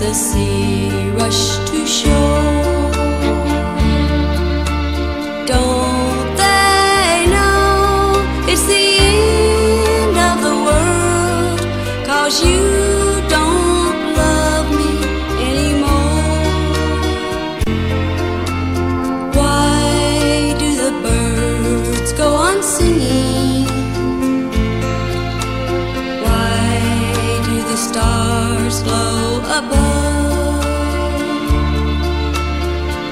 the sea rush to shore. Don't they know it's the end of the world? Cause you don't love me anymore. Why do the birds go on singing? Why do the stars glow above?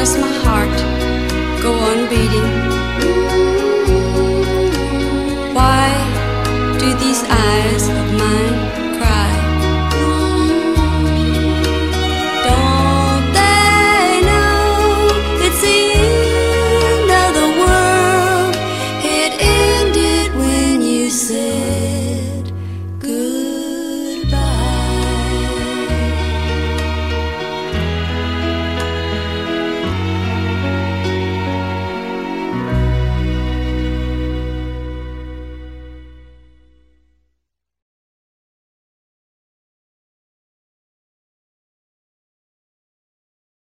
does my heart.